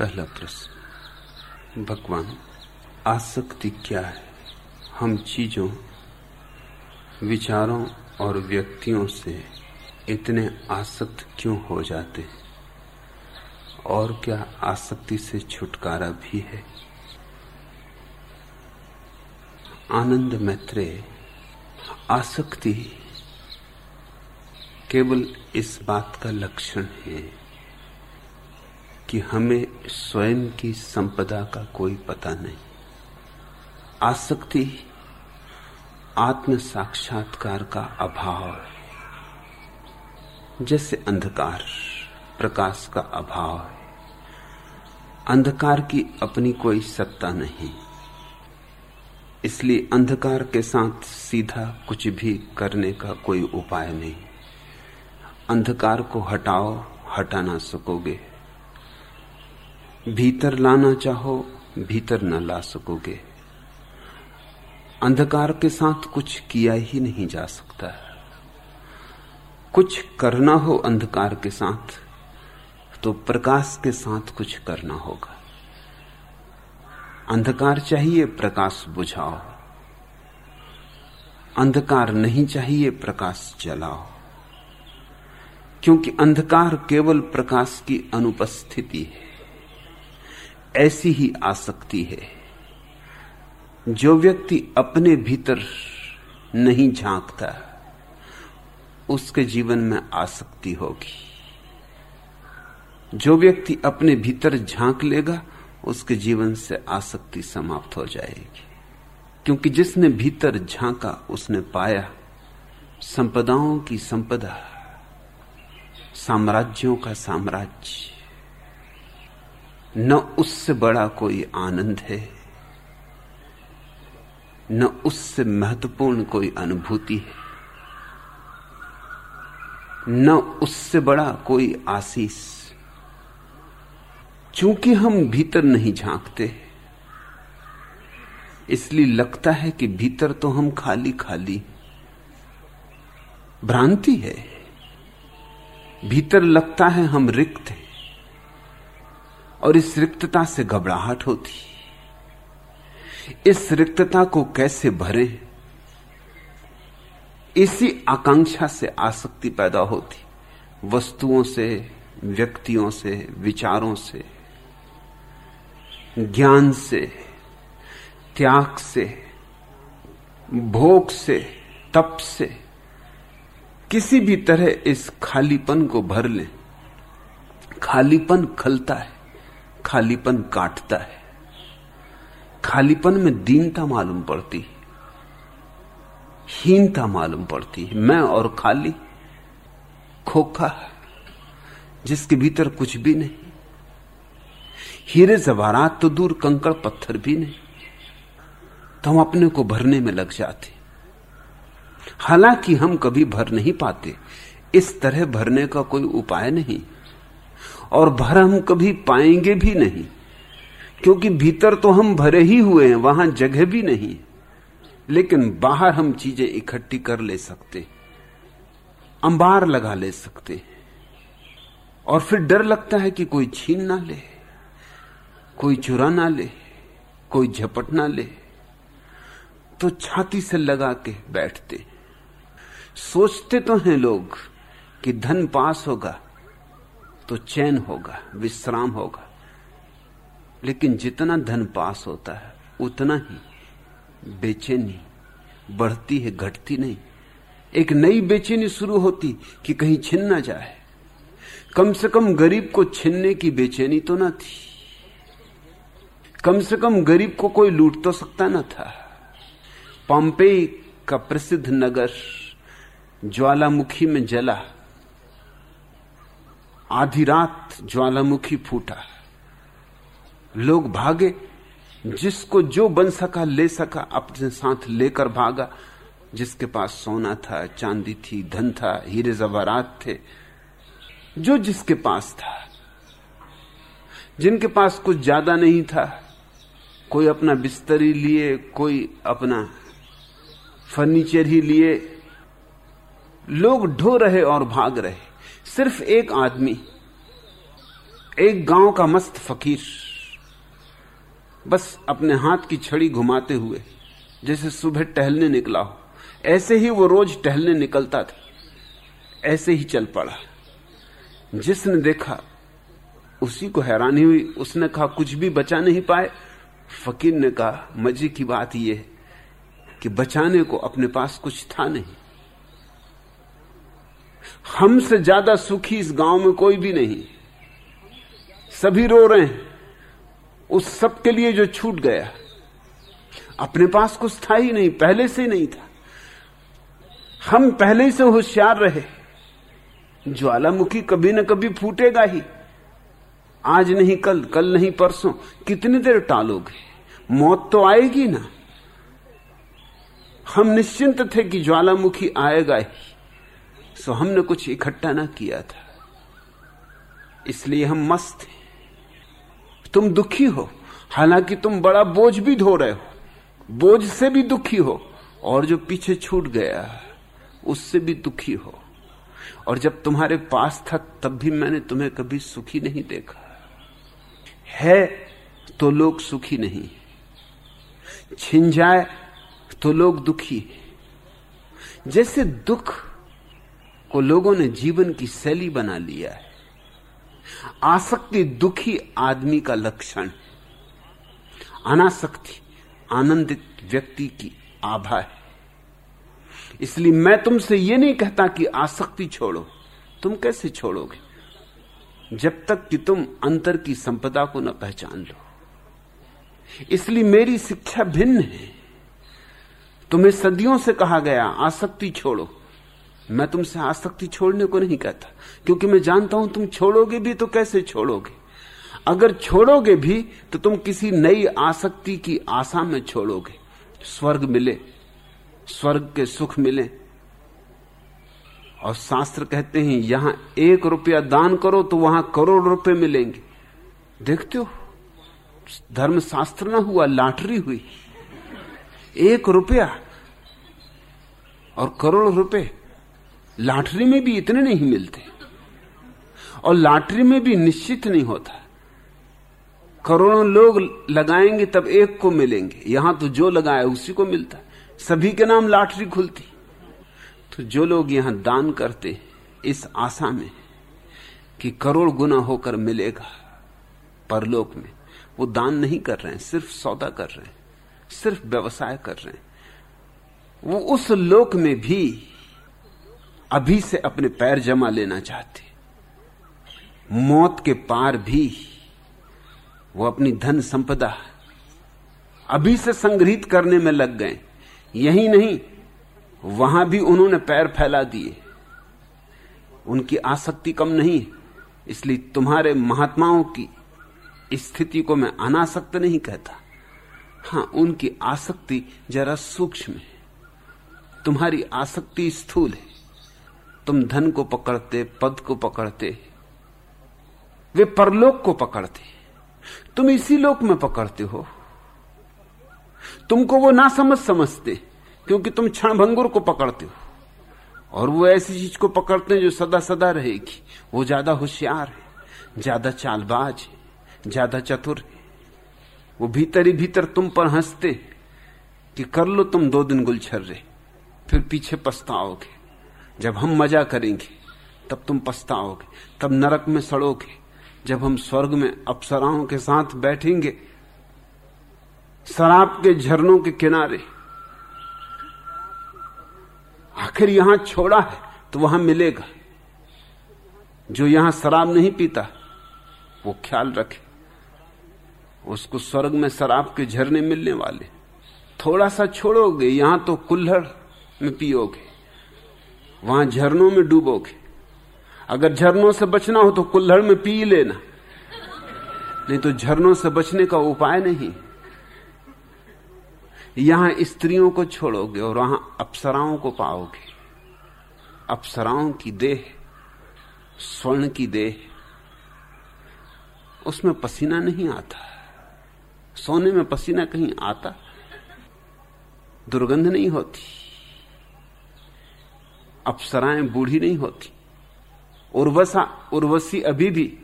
पहला प्रश्न, भगवान, आसक्ति क्या है? हम चीज़ों, विचारों और व्यक्तियों से इतने आसक्त क्यों हो जाते हैं? और क्या आसक्ति से छुटकारा भी है? आनंद मैत्रे, आसक्ति केवल इस बात का लक्षण है कि हमें स्वयं की संपदा का कोई पता नहीं। आसक्ति आत्म साक्षात्कार का अभाव है। जैसे अंधकार, प्रकाश का अभाव है। अंधकार की अपनी कोई सत्ता नहीं। इसलिए अंधकार के साथ सीधा कुछ भी करने का कोई उपाय नहीं। अंधकार को हटाओ, हटा ना सकोगे। भीतर लाना चाहो, भीतर न ला सकोगे। अंधकार के साथ कुछ किया ही नहीं जा सकता। कुछ करना हो अंधकार के साथ तो प्रकाश के साथ कुछ करना होगा। अंधकार चाहिए प्रकाश बुझाओ। अंधकार नहीं चाहिए प्रकाश जलाओ। क्योंकि अंधकार केवल प्रकाश की अनुपस्थिति है। ऐसी ही आसक्ति है जो व्यक्ति अपने भीतर नहीं झांकता, उसके जीवन में आसक्ति होगी। जो व्यक्ति अपने भीतर झाँक लेगा, उसके जीवन से आसक्ति समाप्त हो जाएगी। क्योंकि जिसने भीतर झांका, उसने पाया संपदाओं की संपदा, साम्राज्यों का साम्राज्य। न उससे बड़ा कोई आनंद है, न उससे महत्वपूर्ण कोई अनुभूति है, न उससे बड़ा कोई आशीष। चूँकि हम भीतर नहीं झांकते, इसलिए लगता है कि भीतर तो हम खाली खाली भ्रांति है, भीतर लगता है हम रिक्त हैं। और इस रिक्तता से घबराहट होती इस रिक्तता को कैसे भरे? इसी आकांक्षा से आसक्ति पैदा होती वस्तुओं से, व्यक्तियों से, विचारों से, ज्ञान से, त्याग से, भोग से, तप से। किसी भी तरह इस खालीपन को भर ले। खालीपन खलता है। खालीपन काटता है। खालीपन में दीनता मालूम पड़ती हीनता मालूम पड़ती है। मैं और खाली खोखा, जिसके भीतर कुछ भी नहीं। हीरे जवारात तो दूर, कंकड़ पत्थर भी नहीं। तो हम अपने को भरने में लग जाते। हालाँकि हम कभी भर नहीं पाते। इस तरह भरने का कोई उपाय नहीं। और भर हम कभी पाएँगे भी नहीं। क्योंकि भीतर तो हम भरे ही हुए हैं, वहाँ जगह भी नहीं। लेकिन बाहर हम चीज़ें इकट्ठी कर ले सकते अंबार लगा ले सकते और फिर डर लगता है कि कोई छीन ना ले, कोई चुरा ना ले, कोई झपट ना ले। तो छाती से लगा के बैठते। सोचते तो हैं लोग कि धन पास होगा तो चैन होगा, विश्राम होगा। लेकिन जितना धन पास होता है, उतना ही बेचैनी बढ़ती है, घटती नहीं। एक नई बेचैनी शुरू होती कि कहीं छिन ना जाए। कम से कम गरीब को छिनने की बेचैनी तो ना थी। कम से कम गरीब को कोई लूट तो सकता ना था। पम्पे का प्रसिद्ध नगर ज्वालामुखी में जला। आधी रात ज्वालामुखी फूटा। लोग भागे, जिसको जो बन सका ले सका, अपने साथ लेकर भागा। जिसके पास सोना था, चांदी थी, धन था, हीरे जवारात थे, जो जिसके पास था। जिनके पास कुछ ज़्यादा नहीं था, कोई अपना बिस्तरी लिए, कोई अपना फर्नीचर ही लिए, लोग ढो रहे और भाग रहे। सिर्फ़ एक आदमी, एक गाँव का मस्त फकीर, बस अपने हाथ की छड़ी घुमाते हुए, जैसे सुबह टहलने निकला हो। ऐसे ही वो रोज टहलने निकलता था। ऐसे ही चल पड़ा। जिसने देखा, उसी को हैरानी हुई। उसने कहा, कुछ भी बचा नहीं पाए। फकीर ने कहा, मज़े की बात यह कि बचाने को अपने पास कुछ था नहीं। हमसे ज़्यादा सुखी इस गाँव में कोई भी नहीं। सभी रो रहे हैं। उस सब के लिए जो छूट गया। अपने पास कुछ था ही नहीं, पहले से नहीं था। हम पहले से होशियार रहे। ज्वालामुखी कभी ना कभी फूटेगा ही। आज नहीं कल कल नहीं परसों। कितनी देर टालोगे? मौत तो आएगी ना। हम निश्चिंत थे कि ज्वालामुखी आएगा ही। सो हमने कुछ इकट्ठा ना किया था। इसलिए हम मस्त थे तुम दुखी हो। हालाँकि तुम बड़ा बोझ भी धो रहे हो। बोझ से भी दुखी हो। और जो पीछे छूट गया, उससे भी दुखी हो। और जब तुम्हारे पास था, तब भी मैंने तुम्हें कभी सुखी नहीं देखा। है तो लोग सुखी नहीं। छिन जाए तो लोग दुखी। जैसे दुख को लोगों ने जीवन की शैली बना लिया है। आसक्ति दुखी आदमी का लक्षण है। अनासक्ति आनंदित व्यक्ति की आभा है। इसलिए मैं तुमसे यह नहीं कहता कि आसक्ति छोड़ो। तुम कैसे छोड़ोगे? जब तक कि तुम अंतर की संपदा को न पहचान लो। इसलिए मेरी शिक्षा भिन्न है। तुम्हें सदियों से कहा गया, आसक्ति छोड़ो। मैं तुमसे आसक्ति छोड़ने को नहीं कहता, क्योंकि मैं जानता हूँ तुम छोड़ोगे भी तो कैसे छोड़ोगे। अगर छोड़ोगे भी तो तुम किसी नई आसक्ति की आशा में छोड़ोगे। स्वर्ग मिले, स्वर्ग के सुख मिले। और शास्त्र कहते हैं, यहाँ एक रुपया दान करो तो वहाँ करोड़ रुपए मिलेंगे। देखते हो धर्म शास्त्र ना हुआ, लॉटरी हुई। एक रुपया और करोड़ रुपए लॉटरी में भी इतने नहीं मिलते और लॉटरी में भी निश्चित नहीं होता। करोड़ों लोग लगाएँगे तब एक को मिलेंगे। यहाँ तो जो लगाए उसी को मिलता। सभी के नाम लॉटरी खुलती। तो जो लोग यहाँ दान करते इस आशा में कि करोड़ गुना होकर मिलेगा परलोक में, वो दान नहीं कर रहे हैं, सिर्फ़ सौदा कर रहे हैं, सिर्फ़ व्यवसाय कर रहे हैं। वो उस लोक में भी अभी से अपने पैर जमा लेना चाहते। मौत के पार भी वो अपनी धन संपदा अभी से संग्रहित करने में लग गए। यही नहीं, वहाँ भी उन्होंने पैर फैला दिए। उनकी आसक्ति कम नहीं, इसलिए तुम्हारे महात्माओं की स्थिति को मैं अनासक्त नहीं कहता। हाँ, उनकी आसक्ति जरा सूक्ष्म है। तुम्हारी आसक्ति स्थूल है। तुम धन को पकड़ते, पद को पकड़ते, वे परलोक को पकड़ते, तुम इसी लोक में पकड़ते हो। तुमको वो ना समझ समझते, क्योंकि तुम क्षण भंगुर को पकड़ते हो। और वो ऐसी चीज़ को पकड़ते हैं जो सदा सदा रहेगी। वो ज़्यादा होशियार है, ज़्यादा चालबाज है, ज़्यादा चतुर है। वो भीतर ही भीतर तुम पर हँसते कि कर लो तुम दो दिन गुलछर रहे फिर पीछे पछताओगे। जब हम मज़ा करेंगे, तब तुम पछताओगे, तब नरक में सड़ोगे। जब हम स्वर्ग में अप्सराओं के साथ बैठेंगे, शराब के झरनों के किनारे, आखिर यहाँ छोड़ा है तो वहाँ मिलेगा। जो यहाँ शराब नहीं पीता, वो ख्याल रखे। उसको स्वर्ग में शराब के झरने मिलने वाले। थोड़ा सा छोड़ोगे, यहाँ तो कुल्हड़ में पियोगे। वहाँ झरनों में डूबोगे। अगर झरनों से बचना हो तो कुल्हड़ में पी लेना। नहीं तो झरनों से बचने का उपाय नहीं। यहाँ स्त्रियों को छोड़ोगे और वहाँ अप्सराओं को पाओगे। अप्सराओं की देह, स्वर्ण की देह, उसमें पसीना नहीं आता। सोने में पसीना कहीं आता। दुर्गंध नहीं होती। अप्सराएँ बूढ़ी नहीं होती। उर्वसा, उर्वशी अभी भी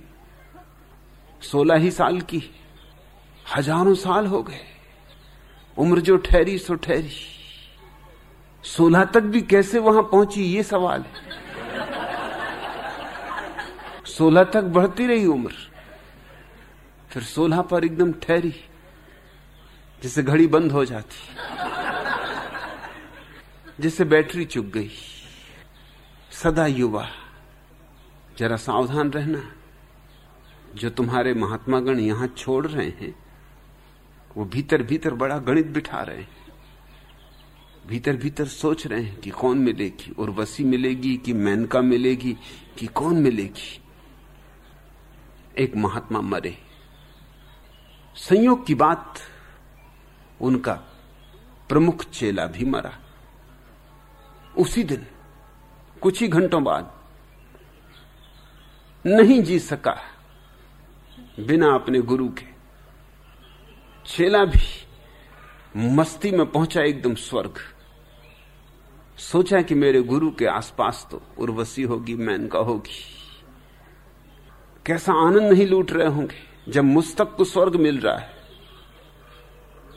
सोलह ही साल की हज़ारों साल हो गए। उम्र जो ठहरी, सो ठहरी। सोलह तक भी कैसे वहाँ पहुँची, ये सवाल है। सोलह तक बढ़ती रही उम्र। फिर सोलह पर एकदम ठहरी, जिससे घड़ी बंद हो जाती। जिससे बैटरी चुक गई। सदा युवा, जरा सावधान रहना। जो तुम्हारे महात्मागण यहाँ छोड़ रहे हैं, वो भीतर भीतर बड़ा गणित बिठा रहे हैं। भीतर भीतर सोच रहे हैं कि कौन मिलेगी, उर्वशी मिलेगी, कि मैनका मिलेगी, कि कौन मिलेगी। एक महात्मा मरे। संयोग की बात, उनका प्रमुख चेला भी मरा। उसी दिन कुछ ही घंटों बाद नहीं जी सका बिना अपने गुरु के। चेला भी मस्ती में पहुँचा एकदम स्वर्ग। सोचा कि मेरे गुरु के आसपास तो उर्वशी होगी, मैनका होगी। कैसा आनंद नहीं लूट रहे होंगे जब मुस्तक को स्वर्ग मिल रहा है।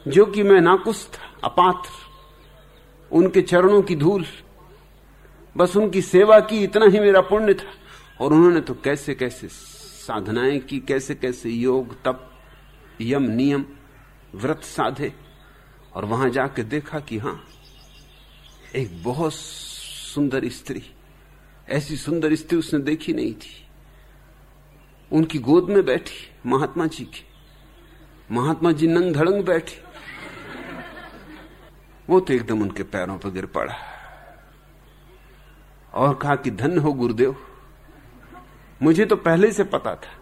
जो कि मैं नाकुश था, अपात्र, उनके चरणों की धूल बस उनकी सेवा की इतना ही मेरा पुण्य था। और उन्होंने तो कैसे कैसे साधनाएँ की, कैसे कैसे योग, तप, यम, नियम, व्रत साधे। और वहाँ जाके देखा कि हाँ, एक बहुत सुंदर स्त्री, ऐसी सुंदर स्त्री उसने देखी नहीं थी। उनकी गोद में बैठी महात्मा जी की। महात्मा जी नंग धड़ंग बैठी। वो तो एकदम उनके पैरों पर गिर पड़ा। और कहा कि धन हो गुरुदेव। मुझे तो पहले से पता था।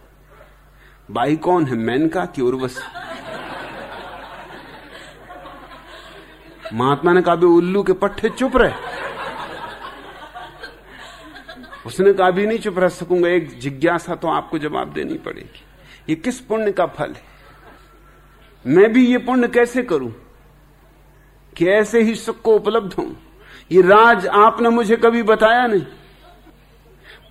बाई कौन है? मैनका की उर्वशी? महात्मा ने कहा भी उल्लू के पट्टे चुप रहे। उसने कहा भी नहीं चुप रह सकूँगा। एक जिज्ञासा तो आपको जवाब देनी पड़ेगी। ये किस पुण्य का फल है? मैं भी ये पुण्य कैसे करूँ? कि ऐसे ही सुख को उपलब्ध हूँ ये राज आपने मुझे कभी बताया नहीं।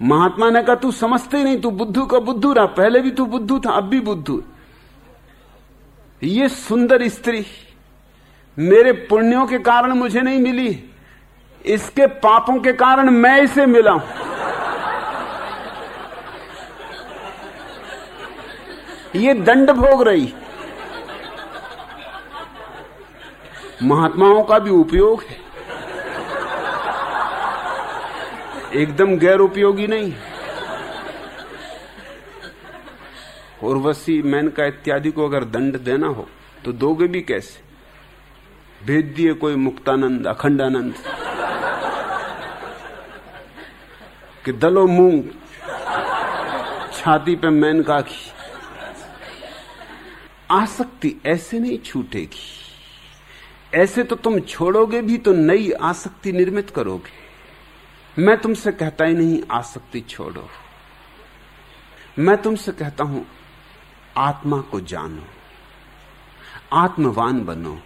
महात्मा ने कहा, तू समझते नहीं, तू बुद्धू का बुद्धू रहा। पहले भी तू बुद्धू था, अब भी बुद्धू ये सुंदर स्त्री मेरे पुण्यों के कारण मुझे नहीं मिली। इसके पापों के कारण मैं इसे मिला हूँ। ये दंड भोग रही। महात्माओं का भी उपयोग है। एकदम गैर उपयोगी नहीं। उर्वशी मैनका इत्यादि को अगर दंड देना हो तो दोगे भी कैसे? भेज दिए कोई मुक्तानंद, अखंडानंद, कि दलो मूंग, छाती पे मैनका की आसक्ति ऐसे नहीं छूटेगी। ऐसे तो तुम छोड़ोगे भी तो नई आसक्ति निर्मित करोगे। मैं तुमसे कहता ही नहीं आसक्ति छोड़ो। मैं तुमसे कहता हूँ, आत्मा को जानो। आत्मवान बनो।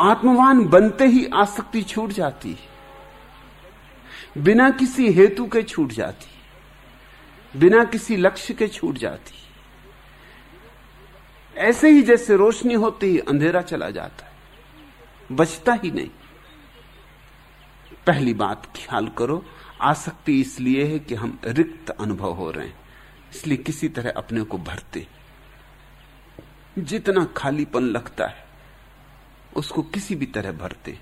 आत्मवान बनते ही आसक्ति छूट जाती बिना किसी हेतु के छूट जाती बिना किसी लक्ष्य के छूट जाती ऐसे ही जैसे रोशनी होती ही, अंधेरा चला जाता है। बचता ही नहीं। पहली बात ख्याल करो, आसक्ति इसलिए है कि हम रिक्त अनुभव हो रहे हैं, इसलिए किसी तरह अपने को भरते। जितना खालीपन लगता है, उसको किसी भी तरह भरते।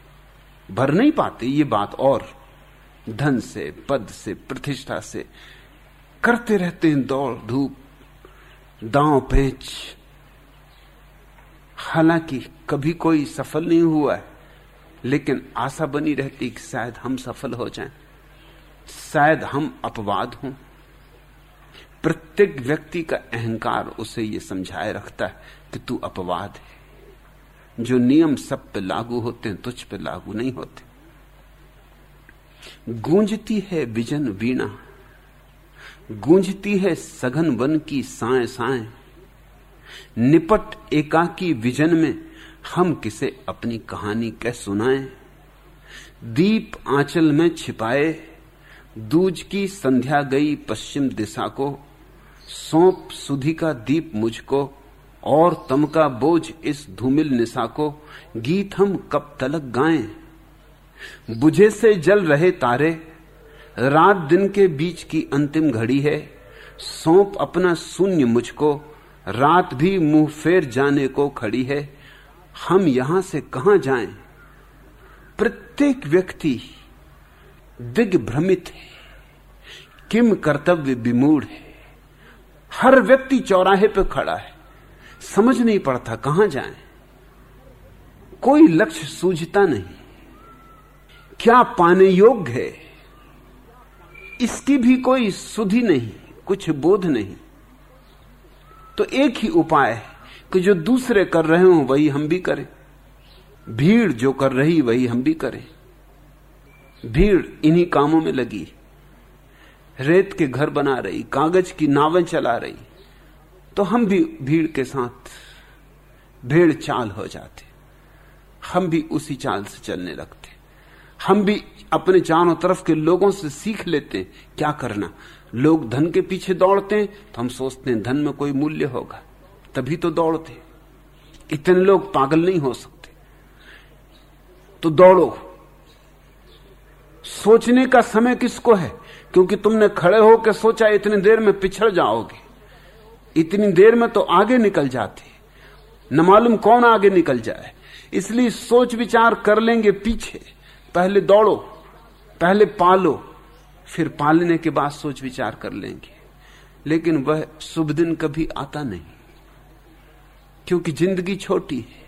भर नहीं पाते, ये बात और धन से, पद से, प्रतिष्ठा से, करते रहते हैं दौड़ धूप, दांव पेच। हालाँकि कभी कोई सफल नहीं हुआ है। लेकिन आशा बनी रहती कि शायद हम सफल हो जाएँ, शायद हम अपवाद हों। प्रत्येक व्यक्ति का अहंकार उसे यह समझाए रखता है कि तू अपवाद है। जो नियम सब पे लागू होते हैं तुझ पे लागू नहीं होते। गूंजती है विजन वीणा। गूंजती है सघन वन की साए साए निपट एकाकी विजन में हम किसे अपनी कहानी कह सुनाएँ? दीप आंचल में छिपाए, दूज की संध्या गई पश्चिम दिशा को, सौंप सुधी का दीप मुझको, और तम का बोझ इस धूमिल निशा को, गीत हम कब तलक गाएँ? बुझे से जल रहे तारे, रात दिन के बीच की अंतिम घड़ी है, सौंप अपना शून्य मुझको, रात भी मुँह फेर जाने को खड़ी है। हम यहाँ से कहाँ जाएँ? प्रत्येक व्यक्ति दिग्भ्रमित है, किम कर्तव्य विमूढ़ है। हर व्यक्ति चौराहे पर खड़ा है, समझ नहीं पड़ता कहाँ जाए। कोई लक्ष्य सूझता नहीं, क्या पाने योग्य है? इसकी भी कोई सुधि नहीं, कुछ बोध नहीं। तो एक ही उपाय है कि जो दूसरे कर रहे हो, वही हम भी करें। भीड़ जो कर रही, वही हम भी करें। भीड़ इन्हीं कामों में लगी। रेत के घर बना रही, कागज़ की नावें चला रही। तो हम भी भीड़ के साथ भेड़ चाल हो जाते। हम भी उसी चाल से चलने लगते। हम भी अपने चारों तरफ़ के लोगों से सीख लेते, क्या करना? लोग धन के पीछे दौड़ते हैं तो हम सोचते हैं, धन में कोई मूल्य होगा। तभी तो दौड़ते। इतने लोग पागल नहीं हो सकते। तो दौड़ो। सोचने का समय किसको है? क्योंकि तुमने खड़े होकर सोचा, इतनी देर में पिछड़ जाओगे। इतनी देर में तो आगे निकल जाते। न मालूम कौन आगे निकल जाए। इसलिए सोच विचार कर लेंगे पीछे। पहले दौड़ो, पहले पालो, फिर पालने के बाद सोच विचार कर लेंगे। लेकिन वह शुभ दिन कभी आता नहीं। क्योंकि ज़िंदगी छोटी है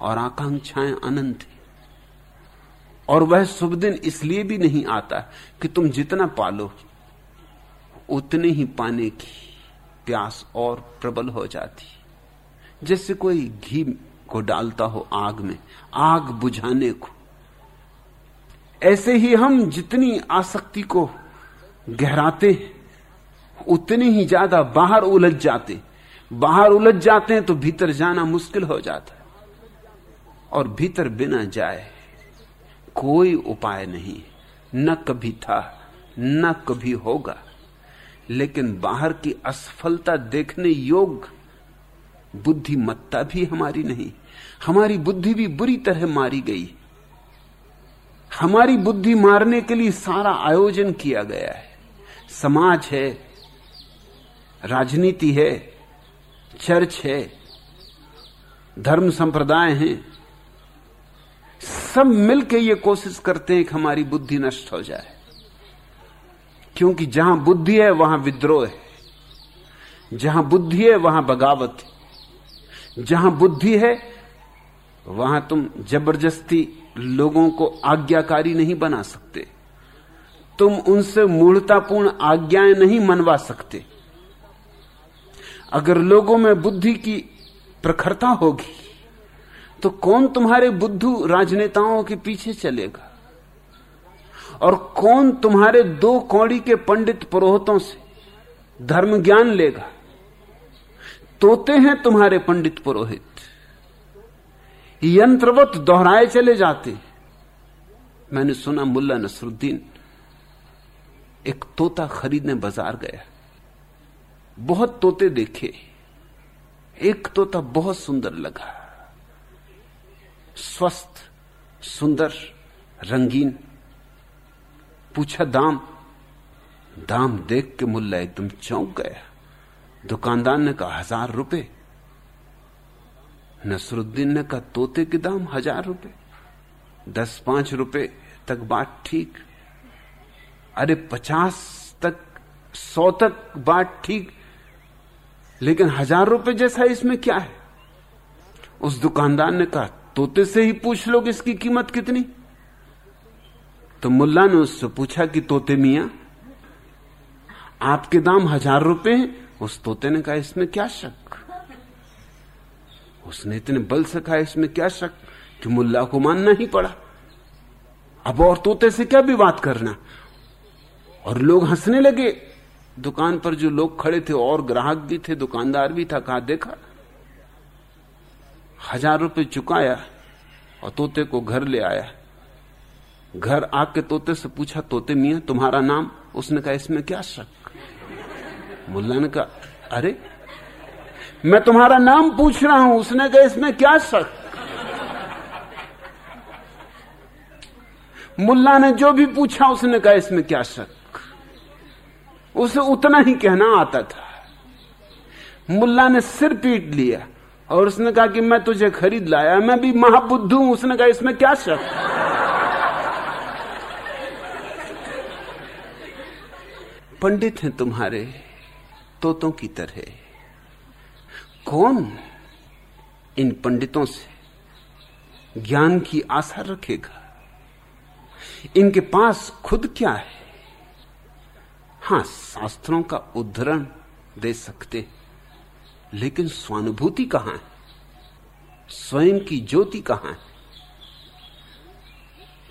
और आकांक्षाएँ अनंत है। और वह शुभ दिन इसलिए भी नहीं आता कि तुम जितना पालो, उतने ही पाने की प्यास और प्रबल हो जाती। जैसे कोई घी को डालता हो आग में, आग बुझाने को। ऐसे ही हम जितनी आसक्ति को गहराते हैं, उतनी ही ज़्यादा बाहर उलझ जाते बाहर उलझ जाते हैं तो भीतर जाना मुश्किल हो जाता है। और भीतर बिना जाए कोई उपाय नहीं। न कभी था, न कभी होगा। लेकिन बाहर की असफलता देखने योग्य बुद्धिमत्ता भी हमारी नहीं। हमारी बुद्धि भी बुरी तरह मारी गई। हमारी बुद्धि मारने के लिए सारा आयोजन किया गया है। समाज है, राजनीति है चर्च है, धर्म संप्रदाय हैं, सब मिलके ये कोशिश करते हैं कि हमारी बुद्धि नष्ट हो जाए। क्योंकि जहाँ बुद्धि है, वहाँ विद्रोह है। जहाँ बुद्धि है, वहाँ बगावत है। जहाँ बुद्धि है, वहाँ तुम ज़बरदस्ती लोगों को आज्ञाकारी नहीं बना सकते। तुम उनसे मूढ़तापूर्ण आज्ञाएँ नहीं मनवा सकते। अगर लोगों में बुद्धि की प्रखरता होगी तो कौन तुम्हारे बुद्धू राजनेताओं के पीछे चलेगा? और कौन तुम्हारे दो कौड़ी के पंडित पुरोहितों से धर्म ज्ञान लेगा? तोते हैं तुम्हारे पंडित पुरोहित। यंत्रवत दोहराए चले जाते मैंने सुना मुल्ला नसरुद्दीन एक तोता खरीदने बाज़ार गया। बहुत तोते देखे, एक तोता बहुत सुंदर लगा। स्वस्थ, सुंदर, रंगीन, पूछा, दाम दाम देख के मुल्ला एकदम चौंक गया? दुकानदार ने कहा, हज़ार रुपए। नसरुद्दीन ने कहा, तोते के दाम हज़ार रुपए। दस, पाँच रुपए तक बात ठीक। अरे, पचास तक, सौ तक बात ठीक। लेकिन हज़ार रुपए जैसा इसमें क्या है? उस दुकानदार ने कहा, तोते से ही पूछ लो इसकी कीमत कितनी? तो मुल्ला ने उससे पूछा कि, तोते मिया, आपके दाम हज़ार रुपए हैं? उस तोते ने कहा, इसमें क्या शक? उसने इतने बल से कहा, इसमें क्या शक कि मुल्ला को मानना ही पड़ा? अब और तोते से क्या भी बात करना? और लोग हंसने लगे। दुकान पर जो लोग खड़े थे, और ग्राहक भी थे, दुकानदार भी था, कहा, देखा, हज़ार रुपए चुकाया और तोते को घर ले आया। घर आके तोते से पूछा, तोते मिया, तुम्हारा नाम? उसने कहा, इसमें क्या शक? मुल्ला ने कहा, अरे, मैं तुम्हारा नाम पूछ रहा हूँ, उसने कहा, इसमें क्या शक? मुल्ला ने जो भी पूछा, उसने कहा, इसमें क्या शक? उसे उतना ही कहना आता था। मुल्ला ने सिर पीट लिया और उसने कहा कि मैं तुझे खरीद लाया, मैं भी महाबुद्ध हूँ, उसने कहा, इसमें क्या शक? पंडित हैं तुम्हारे, तोतों की तरह। कौन इन पंडितों से ज्ञान की आशा रखेगा? इनके पास खुद क्या है? हाँ, शास्त्रों का उद्धरण दे सकते लेकिन स्वानुभूति कहाँ है? स्वयं की ज्योति कहाँ है?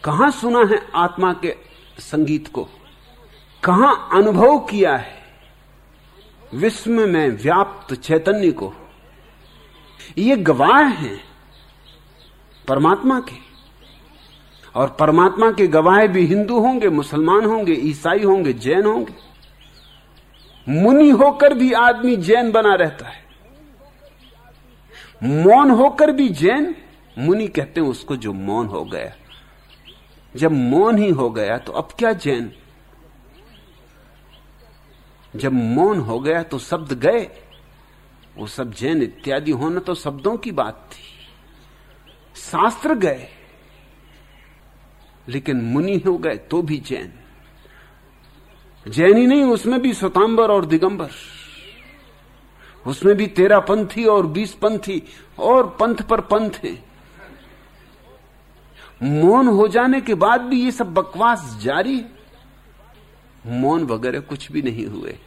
कहाँ सुना है आत्मा के संगीत को? कहाँ अनुभव किया है? विश्व में व्याप्त चैतन्य को? ये गवाह हैं परमात्मा के। और परमात्मा के गवाह भी हिंदू होंगे, मुसलमान होंगे, ईसाई होंगे, जैन होंगे। मुनि होकर भी आदमी जैन बना रहता है। मौन होकर भी जैन, मुनि कहते हैं उसको जो मौन हो गया। जब मौन ही हो गया तो अब क्या जैन? जब मौन हो गया तो शब्द गए। वो सब जैन इत्यादि होना तो शब्दों की बात थी। शास्त्र गए। लेकिन मुनि हो गए तो भी जैन। जैन ही नहीं, उसमें भी स्वतांबर और दिगंबर। उसमें भी तेरह पंथी और बीस पंथी, और पंथ पर पंथ है। मौन हो जाने के बाद भी ये सब बकवास जारी मौन वगैरह कुछ भी नहीं हुए।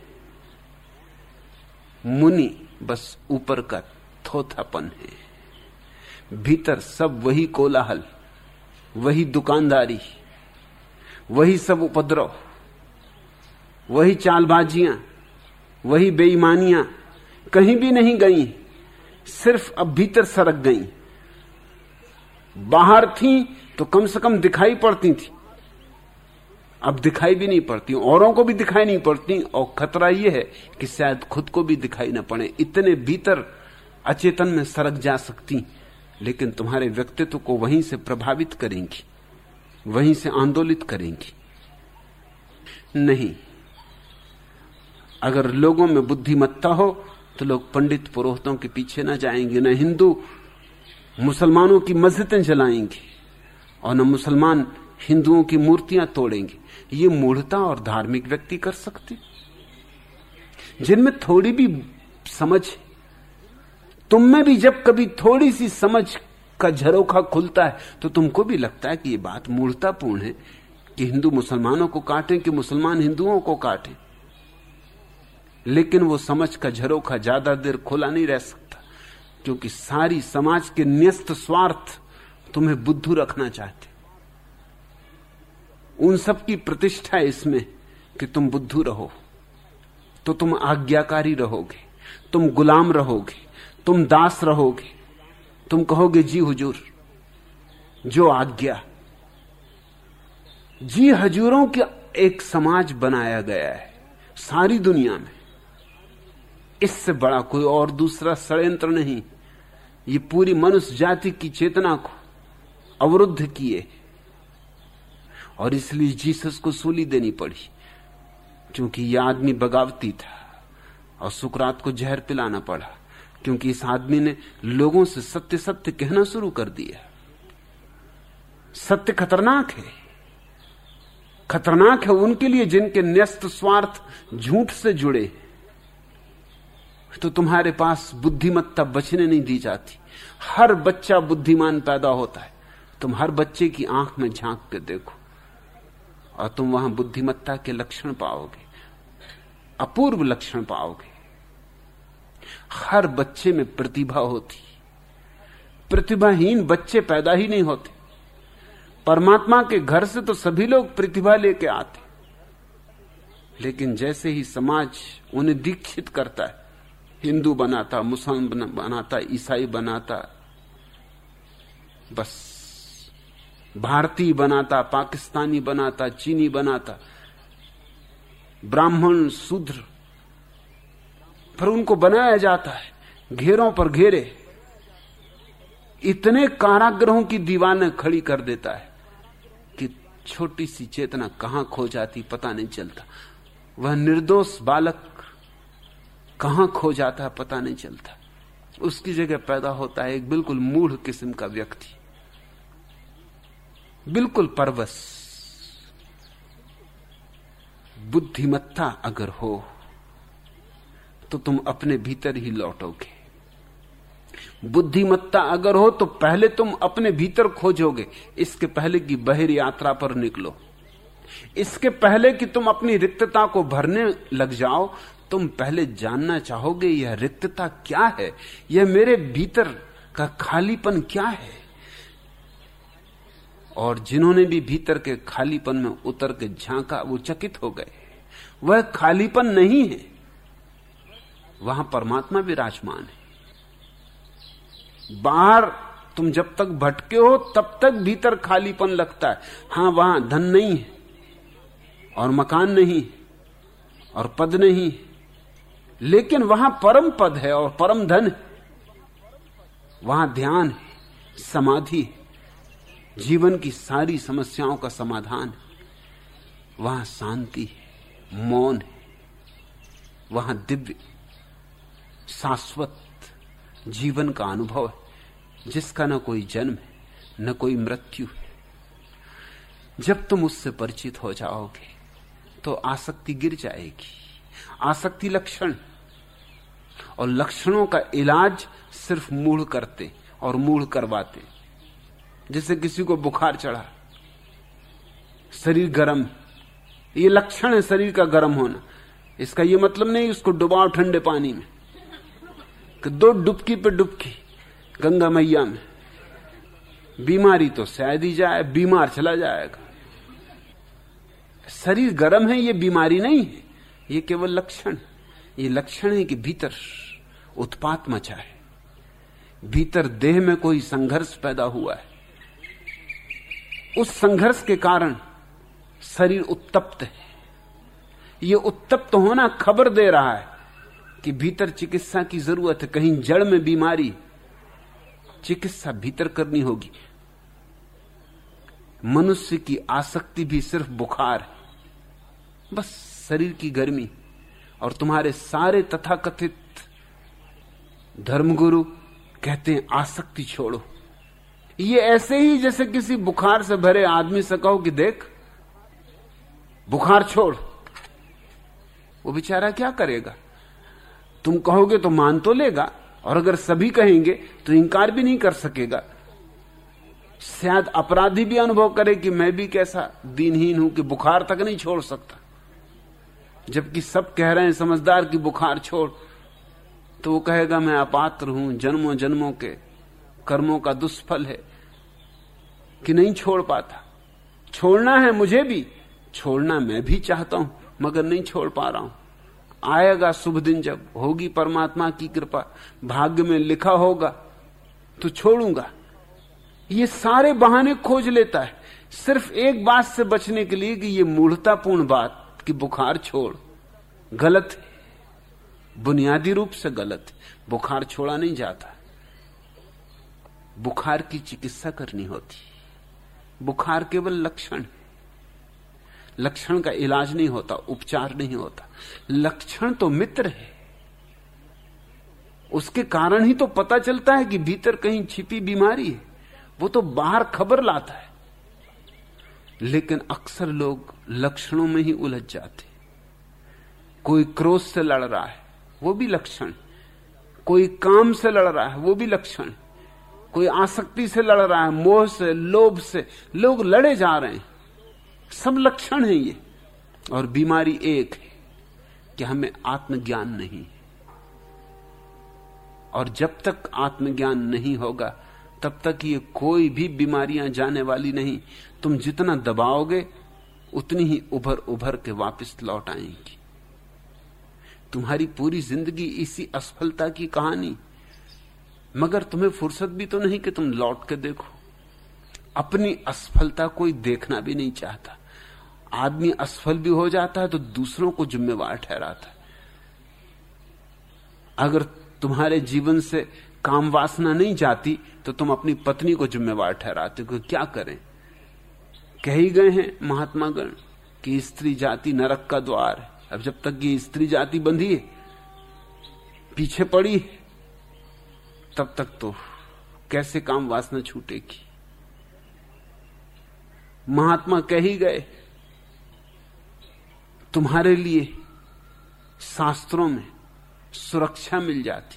मुनि बस ऊपर का थोथापन है। भीतर सब वही कोलाहल। वही दुकानदारी, वही सब उपद्रव, वही चालबाजियाँ, वही बेईमानियाँ कहीं भी नहीं गई, सिर्फ़ अब भीतर सरक गई। बाहर थी तो कम से कम दिखाई पड़ती थी। अब दिखाई भी नहीं पड़ती, औरों को भी दिखाई नहीं पड़ती, और खतरा यह है कि शायद खुद को भी दिखाई ना पड़े, इतने भीतर अचेतन में सरक जा सकती। लेकिन तुम्हारे व्यक्तित्व को वहीं से प्रभावित करेंगी, वहीं से आंदोलित करेंगी। नहीं, अगर लोगों में बुद्धिमत्ता हो तो लोग पंडित पुरोहितों के पीछे ना जाएँगे, न हिंदू, मुसलमानों की मस्जिदें जलाएँगे, और न मुसलमान हिंदुओं की मूर्तियाँ तोड़ेंगे। ये मूढ़ता और धार्मिक व्यक्ति कर सकते। जिनमें थोड़ी भी समझ तुम में भी जब कभी थोड़ी सी समझ का झरोखा खुलता है तो तुमको भी लगता है कि ये बात मूर्तापूर्ण है, कि हिंदू मुसलमानों को काटें कि मुसलमान हिंदुओं को काटें। लेकिन वो समझ का झरोखा ज़्यादा देर खुला नहीं रह सकता, क्योंकि सारी समाज के न्यस्त स्वार्थ तुम्हें बुद्धू रखना चाहते। उन सब की प्रतिष्ठा इसमें कि तुम बुद्धू रहो तो तुम आज्ञाकारी रहोगे, तुम गुलाम रहोगे। तुम दास रहोगे, तुम कहोगे, जी हुजूर, जो आज्ञा। जी हजूरों का एक समाज बनाया गया है, सारी दुनिया में। इससे बड़ा कोई और दूसरा षड्यंत्र नहीं। ये पूरी मनुष्य जाति की चेतना को अवरुद्ध किए। और इसलिए जीसस को सूली देनी पड़ी, क्योंकि यह आदमी बगावती था और सुकरात को जहर पिलाना पड़ा। क्योंकि इस आदमी ने लोगों से सत्य सत्य कहना शुरू कर दिया। सत्य खतरनाक है। खतरनाक है उनके लिए जिनके न्यस्त स्वार्थ झूठ से जुड़े तो तुम्हारे पास बुद्धिमत्ता बचने नहीं दी जाती। हर बच्चा बुद्धिमान पैदा होता है। तुम हर बच्चे की आँख में झाँक के देखो। और तुम वहाँ बुद्धिमत्ता के लक्षण पाओगे। अपूर्व लक्षण पाओगे। हर बच्चे में प्रतिभा होती। प्रतिभाहीन बच्चे पैदा ही नहीं होते। परमात्मा के घर से तो सभी लोग प्रतिभा लेके आते। लेकिन जैसे ही समाज उन्हें दीक्षित करता है, हिंदू बनाता, मुसलमान बनाता, ईसाई बनाता, बस भारतीय बनाता, पाकिस्तानी बनाता, चीनी बनाता, ब्राह्मण, शूद्र पर उनको बनाया जाता है। घेरों पर घेरे। इतने काराग्रहों की दीवाने खड़ी कर देता है कि छोटी सी चेतना कहाँ खो जाती पता नहीं चलता। वह निर्दोष बालक कहाँ खो जाता है पता नहीं चलता। उसकी जगह पैदा होता है एक बिल्कुल मूढ़ किस्म का व्यक्ति। बिल्कुल परवश। बुद्धिमत्ता अगर हो तो तुम अपने भीतर ही लौटोगे। बुद्धिमत्ता अगर हो तो पहले तुम अपने भीतर खोजोगे। इसके पहले की बहिर यात्रा पर निकलो। इसके पहले कि तुम अपनी रिक्तता को भरने लग जाओ, तुम पहले जानना चाहोगे यह रिक्तता क्या है? यह मेरे भीतर का खालीपन क्या है? और जिन्होंने भी भीतर के खालीपन में उतर के झांका, वो चकित हो गए। वह खालीपन नहीं है। वहाँ परमात्मा विराजमान है। बाहर तुम जब तक भटके हो, तब तक भीतर खालीपन लगता है। हाँ, वहाँ धन नहीं है, और मकान नहीं और पद नहीं लेकिन वहाँ परम पद है और परम धन वहाँ ध्यान समाधि जीवन की सारी समस्याओं का समाधान वहाँ शांति मौन वहाँ दिव्य शाश्वत जीवन का अनुभव है, जिसका न कोई जन्म है, न कोई मृत्यु है। जब तुम उससे परिचित हो जाओगे तो आसक्ति गिर जाएगी, आसक्ति लक्षण। और लक्षणों का इलाज सिर्फ़ मूढ़ करते और मूढ़ करवाते जैसे किसी को बुखार चढ़ा। शरीर गर्म, ये लक्षण है शरीर का गर्म होना। इसका ये मतलब नहीं, उसको डुबाओ ठंडे पानी में। कि दो डुबकी पे डुबकी, गंगा मैया में। बीमारी तो शायद ही जाए, बीमार चला जाएगा। शरीर गर्म है, ये बीमारी नहीं है, ये केवल लक्षण। ये लक्षण है कि भीतर उत्पात मचा है। भीतर देह में कोई संघर्ष पैदा हुआ है। उस संघर्ष के कारण शरीर उत्तप्त है। ये उत्तप्त होना खबर दे रहा है। कि भीतर चिकित्सा की ज़रूरत है, कहीं जड़ में बीमारी, चिकित्सा भीतर करनी होगी। मनुष्य की आसक्ति भी सिर्फ़ बुखार है, बस शरीर की गर्मी, और तुम्हारे सारे तथाकथित धर्मगुरु कहते हैं, आसक्ति छोड़ो। ये ऐसे ही जैसे किसी बुखार से भरे आदमी से कहो कि देख, बुखार छोड़। वो बेचारा क्या करेगा? तुम कहोगे तो मान तो लेगा, और अगर सभी कहेंगे तो इंकार भी नहीं कर सकेगा। शायद अपराधी भी अनुभव करे कि मैं भी कैसा दीनहीन हूँ कि बुखार तक नहीं छोड़ सकता। जबकि सब कह रहे हैं, समझदार कि बुखार छोड़ तो वो कहेगा, मैं अपात्र हूँ, जन्मों जन्मों के कर्मों का दुष्फल है कि नहीं छोड़ पाता। छोड़ना है मुझे भी, छोड़ना मैं भी चाहता हूँ, मगर नहीं छोड़ पा रहा हूँ। आएगा शुभ दिन जब होगी परमात्मा की कृपा, भाग्य में लिखा होगा तो छोड़ूँगा। ये सारे बहाने खोज लेता है। सिर्फ़ एक बात से बचने के लिए कि ये मूढ़तापूर्ण बात कि बुखार छोड़। गलत है। बुनियादी रूप से गलत है। बुखार छोड़ा नहीं जाता। बुखार की चिकित्सा करनी होती। बुखार केवल लक्षण लक्षण का इलाज नहीं होता, उपचार नहीं होता। लक्षण तो मित्र है। उसके कारण ही तो पता चलता है कि भीतर कहीं छिपी बीमारी है। वो तो बाहर खबर लाता है। लेकिन अक्सर लोग लक्षणों में ही उलझ जाते कोई क्रोध से लड़ रहा है, वो भी लक्षण। कोई काम से लड़ रहा है, वो भी लक्षण। कोई आसक्ति से लड़ रहा है, मोह से, लोभ से। लोग लड़े जा रहे हैं। सब लक्षण है ये। और बीमारी एक है कि हमें आत्मज्ञान नहीं है। और जब तक आत्मज्ञान नहीं होगा, तब तक ये कोई भी बीमारियाँ जाने वाली नहीं। तुम जितना दबाओगे, उतनी ही उभर उभर के वापस लौट आएँगी। तुम्हारी पूरी ज़िंदगी इसी असफलता की कहानी। मगर तुम्हें फुर्सत भी तो नहीं कि तुम लौट के देखो। अपनी असफलता कोई देखना भी नहीं चाहता। आदमी असफल भी हो जाता है तो दूसरों को जिम्मेवार ठहराता है। अगर तुम्हारे जीवन से काम वासना नहीं जाती तो तुम अपनी पत्नी को जिम्मेवार ठहराते हो क्या करें? कह ही गए हैं महात्मा गण कि स्त्री जाति नरक का द्वार है। अब जब तक ये स्त्री जाति बंधी है, पीछे पड़ी है, तब तक तो कैसे काम वासना छूटेगी? महात्मा कह ही गए तुम्हारे लिए शास्त्रों में सुरक्षा मिल जाती।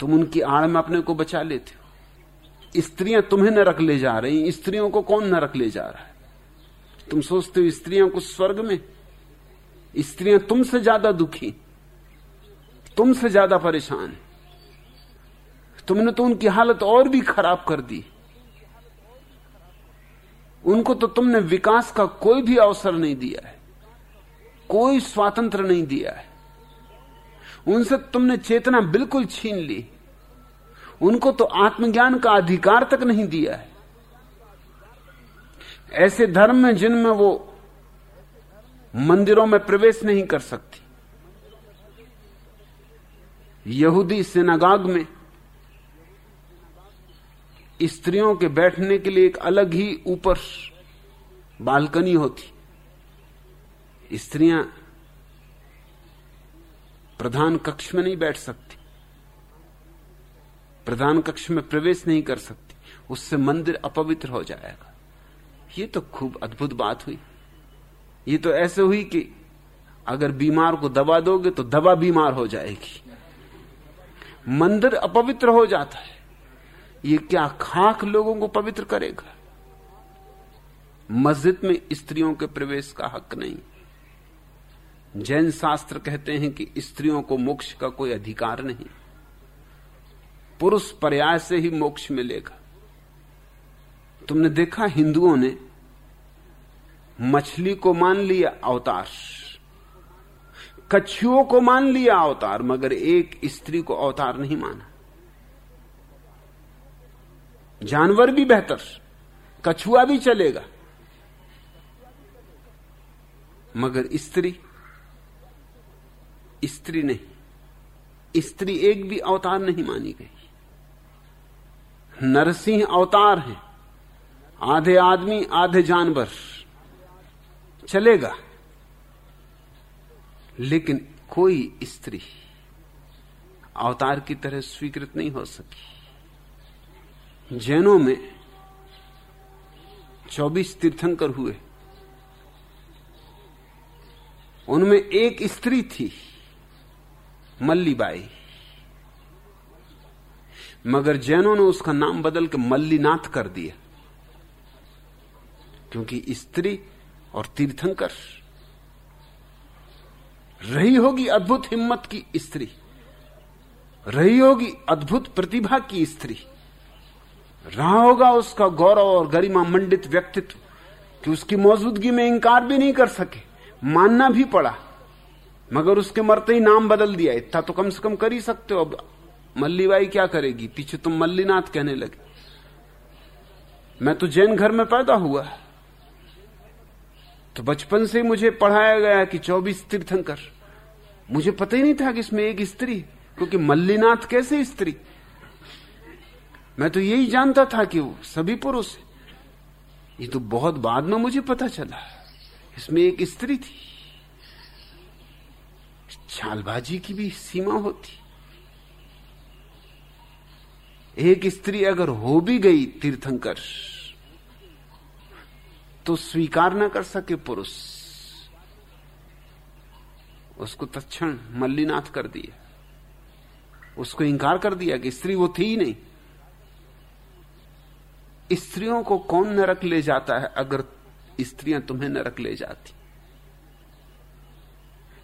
तुम उनकी आड़ में अपने को बचा लेते हो। स्त्रियाँ तुम्हें नरक ले जा रही, स्त्रियों को कौन नरक ले जा रहा है? तुम सोचते हो स्त्रियों को स्वर्ग में? स्त्रियाँ तुमसे ज़्यादा दुखी, तुमसे ज़्यादा परेशान। तुमने तो उनकी हालत और भी खराब कर दी। उनको तो तुमने विकास का कोई भी अवसर नहीं दिया है। कोई स्वातंत्र नहीं दिया है। उनसे तुमने चेतना बिल्कुल छीन ली। उनको तो आत्मज्ञान का अधिकार तक नहीं दिया है। ऐसे धर्म में जिनमें वो मंदिरों में प्रवेश नहीं कर सकती। यहूदी सेनागाग में स्त्रियों के बैठने के लिए एक अलग ही ऊपर बालकनी होती। स्त्रियाँ प्रधान कक्ष में नहीं बैठ सकती, प्रधान कक्ष में प्रवेश नहीं कर सकती, उससे मंदिर अपवित्र हो जाएगा। ये तो खूब अद्भुत बात हुई। ये तो ऐसे हुई कि अगर बीमार को दवा दोगे तो दवा बीमार हो जाएगी। मंदिर अपवित्र हो जाता है। ये क्या खाक लोगों को पवित्र करेगा? मस्जिद में स्त्रियों के प्रवेश का हक नहीं। जैन शास्त्र कहते हैं कि स्त्रियों को मोक्ष का कोई अधिकार नहीं। पुरुष पर्याय से ही मोक्ष मिलेगा। तुमने देखा हिंदुओं ने मछली को मान लिया अवतार, कछुओं को मान लिया अवतार, मगर एक स्त्री को अवतार नहीं माना। जानवर भी बेहतर, कछुआ भी चलेगा। मगर स्त्री स्त्री नहीं, स्त्री एक भी अवतार नहीं मानी गई। नरसिंह अवतार है, आधे आदमी, आधे जानवर, चलेगा। लेकिन कोई स्त्री अवतार की तरह स्वीकृत नहीं हो सकी। जैनों में 24 तीर्थंकर हुए। उनमें एक स्त्री थी, मल्लीबाई। मगर जैनों ने उसका नाम बदल के मल्लीनाथ कर दिया, क्योंकि स्त्री और तीर्थंकर, रही होगी अद्भुत हिम्मत की स्त्री, रही होगी अद्भुत प्रतिभा की स्त्री। रहा होगा उसका गौरव और गरिमा मंडित व्यक्तित्व कि उसकी मौजूदगी में इंकार भी नहीं कर सके, मानना भी पड़ा। मगर उसके मरते ही नाम बदल दिया। इतना तो कम से कम कर ही सकते हो। अब मल्लीबाई क्या करेगी? पीछे तुम मल्लीनाथ कहने लगे। मैं तो जैन घर में पैदा हुआ। तो बचपन से मुझे पढ़ाया गया कि 24 तीर्थंकर। मुझे पता ही नहीं था कि इसमें एक स्त्री, क्योंकि मल्लीनाथ कैसे स्त्री? मैं तो यही जानता था कि वो सभी पुरुष ये तो बहुत बाद में मुझे पता चला। इसमें एक स्त्री थी। चालबाजी की भी सीमा होती। एक स्त्री अगर हो भी गई तीर्थंकर तो स्वीकार ना कर सके पुरुष। उसको तत्ण मल्लीनाथ कर दिया। उसको इंकार कर दिया कि स्त्री वो थी ही नहीं। स्त्रियों को कौन नरक ले जाता है अगर स्त्रियाँ तुम्हें नरक ले जाती?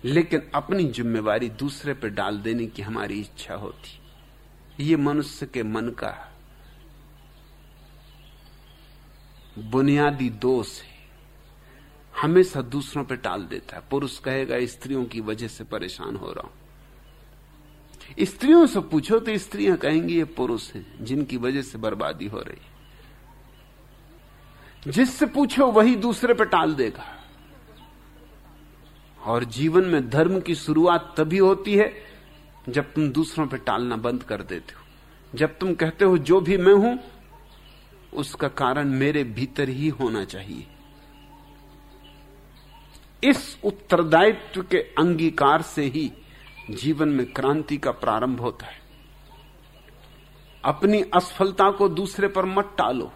लेकिन अपनी जिम्मेवारी दूसरे पर डाल देने की हमारी इच्छा होती। ये मनुष्य के मन का बुनियादी दोष है। हमेशा दूसरों पर टाल देता है। पुरुष कहेगा, स्त्रियों की वजह से परेशान हो रहा हूँ। स्त्रियों से पूछो तो स्त्रियाँ कहेंगी, ये पुरुष हैं जिनकी वजह से बर्बादी हो रही जिससे पूछो वही दूसरे पे टाल देगा। और जीवन में धर्म की शुरुआत तभी होती है जब तुम दूसरों पर टालना बंद कर देते हो। जब तुम कहते हो, जो भी मैं हूँ, उसका कारण मेरे भीतर ही होना चाहिए। इस उत्तरदायित्व के अंगीकार से ही जीवन में क्रांति का प्रारंभ होता है। अपनी असफलता को दूसरे पर मत टालो।